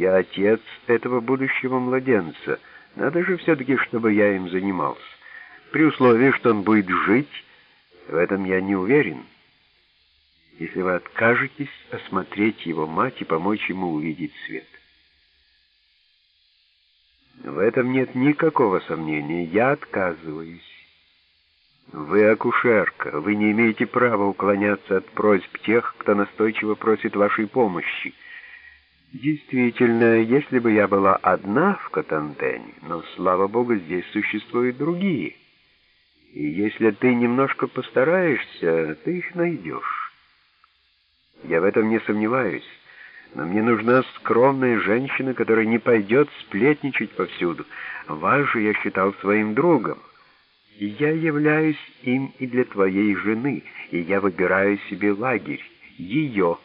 Я отец этого будущего младенца. Надо же все-таки, чтобы я им занимался. При условии, что он будет жить, в этом я не уверен. Если вы откажетесь осмотреть его мать и помочь ему увидеть свет. В этом нет никакого сомнения. Я отказываюсь. Вы акушерка. Вы не имеете права уклоняться от просьб тех, кто настойчиво просит вашей помощи. Действительно, если бы я была одна в Катантене, но, слава богу, здесь существуют другие. И если ты немножко постараешься, ты их найдешь. Я в этом не сомневаюсь. Но мне нужна скромная женщина, которая не пойдет сплетничать повсюду. Вас же я считал своим другом. И я являюсь им и для твоей жены, и я выбираю себе лагерь, ее.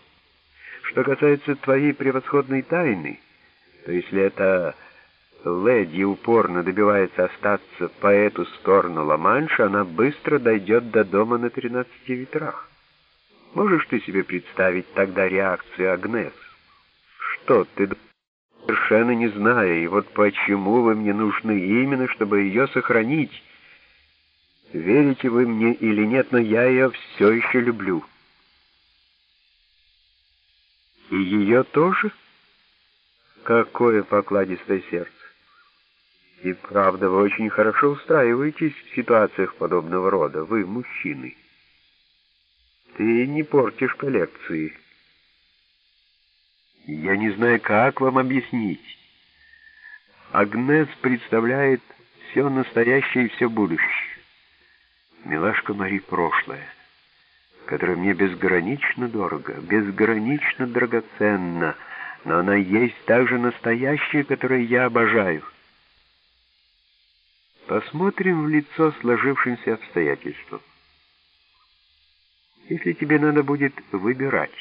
Что касается твоей превосходной тайны, то если эта леди упорно добивается остаться по эту сторону Ла-Манша, она быстро дойдет до дома на тринадцати ветрах. Можешь ты себе представить тогда реакцию Агнес? что ты совершенно не зная, и вот почему вы мне нужны именно, чтобы ее сохранить. Верите вы мне или нет, но я ее все еще люблю. И ее тоже? Какое покладистое сердце. И правда, вы очень хорошо устраиваетесь в ситуациях подобного рода, вы, мужчины. Ты не портишь коллекции. Я не знаю, как вам объяснить. Агнес представляет все настоящее и все будущее. Милашка Мари прошлое, которое мне безгранично дорого, безгранично драгоценно, но она есть также настоящее, которое я обожаю. Посмотрим в лицо сложившимся обстоятельствам. Если тебе надо будет выбирать,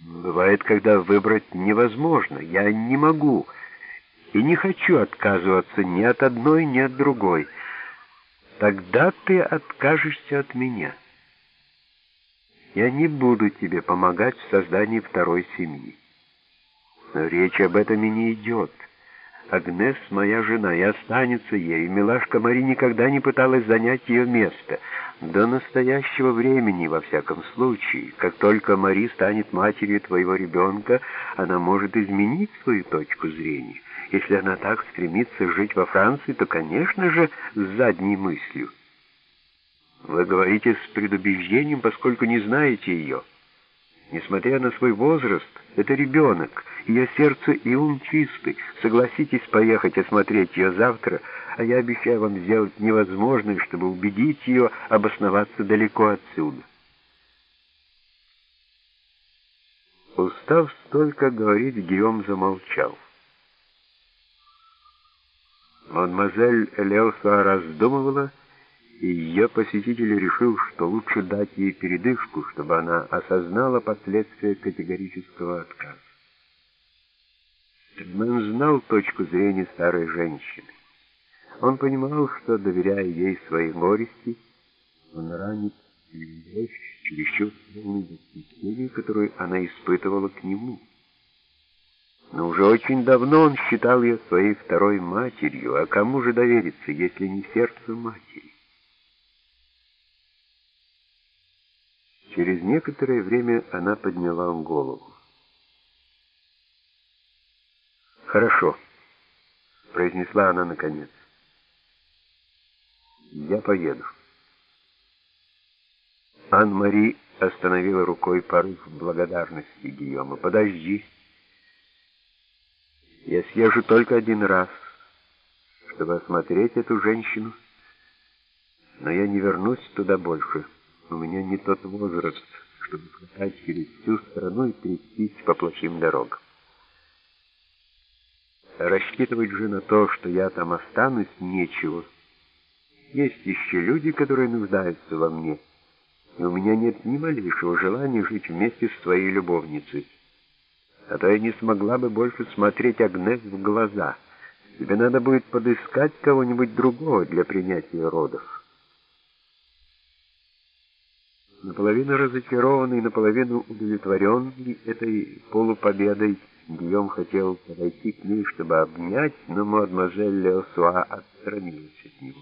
Бывает, когда выбрать невозможно. Я не могу и не хочу отказываться ни от одной, ни от другой. Тогда ты откажешься от меня. Я не буду тебе помогать в создании второй семьи. Но речь об этом и не идет. Агнес моя жена и останется ей. Милашка Мари никогда не пыталась занять ее место. До настоящего времени, во всяком случае, как только Мари станет матерью твоего ребенка, она может изменить свою точку зрения. Если она так стремится жить во Франции, то, конечно же, с задней мыслью. Вы говорите с предубеждением, поскольку не знаете ее. Несмотря на свой возраст, это ребенок, ее сердце и ум чисты. Согласитесь поехать осмотреть ее завтра, а я обещаю вам сделать невозможное, чтобы убедить ее обосноваться далеко отсюда. Устав столько говорить, Гийом замолчал. Мадемуазель Элеоса раздумывала, и ее посетитель решил, что лучше дать ей передышку, чтобы она осознала последствия категорического отказа. Стедман знал точку зрения старой женщины. Он понимал, что, доверяя ей свои горести, он ранит дочь чересчур полной восхищения, которую она испытывала к нему. Но уже очень давно он считал ее своей второй матерью, а кому же довериться, если не сердцу матери? Через некоторое время она подняла голову. «Хорошо», — произнесла она наконец. «Я поеду». Ан-Мари остановила рукой порыв благодарности Гийома. «Подожди. Я съезжу только один раз, чтобы осмотреть эту женщину, но я не вернусь туда больше». У меня не тот возраст, чтобы скакать через всю страну и трястись по плохим дорогам. Рассчитывать же на то, что я там останусь, нечего. Есть еще люди, которые нуждаются во мне, и у меня нет ни малейшего желания жить вместе с твоей любовницей. А то я не смогла бы больше смотреть Агнес в глаза. Тебе надо будет подыскать кого-нибудь другого для принятия родов. Наполовину разочарованный, наполовину удовлетворенный этой полупобедой, Гийом хотел подойти к ней, чтобы обнять, но мадемуазель Леосуа отстранилась от него.